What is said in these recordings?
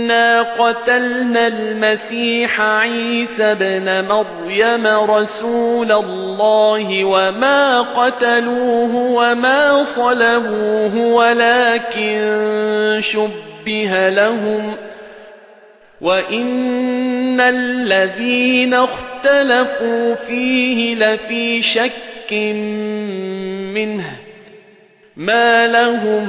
إنا قتلنا المسيح عيسى بن مريم رسول الله وما قتلوه وما صلبوه ولكن شبه لهم وَإِنَّ الَّذِينَ اخْتَلَفُوا فِيهِ لَفِي شَكٍّ مِّنْهُ مَا لَهُم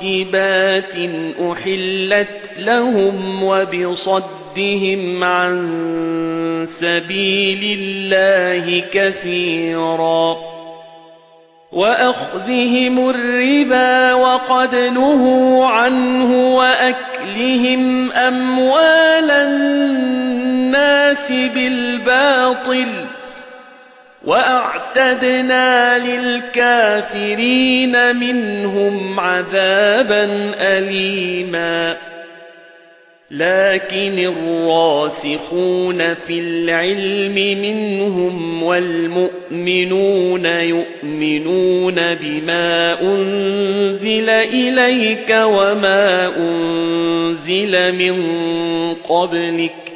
طَيِّبَاتٍ أُحِلَّتْ لَهُمْ وَبِصَدِّهِمْ عَن سَبِيلِ اللَّهِ كَثِيرًا وَأَخْذِهِمُ الرِّبَا وَقَدْ نُهُوا عَنْهُ وَأَكْلِهِمْ أَمْوَالَ النَّاسِ بِالْبَاطِلِ وَأَعْتَدْنَا لِلْكَافِرِينَ مِنْهُمْ عَذَابًا أَلِيمًا. لكن الراسخون في العلم منهم والمؤمنون يؤمنون بما أنزل إليك وما أنزل من قبلك.